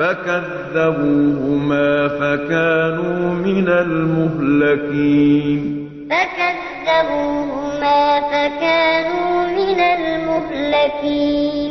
فَكَذَّبُوهُمَا فَكَانُوا مِنَ الْمُهْلَكِينَ. فَكَذَّبُوهُمَا فَكَانُوا مِنَ الْمُهْلَكِينَ.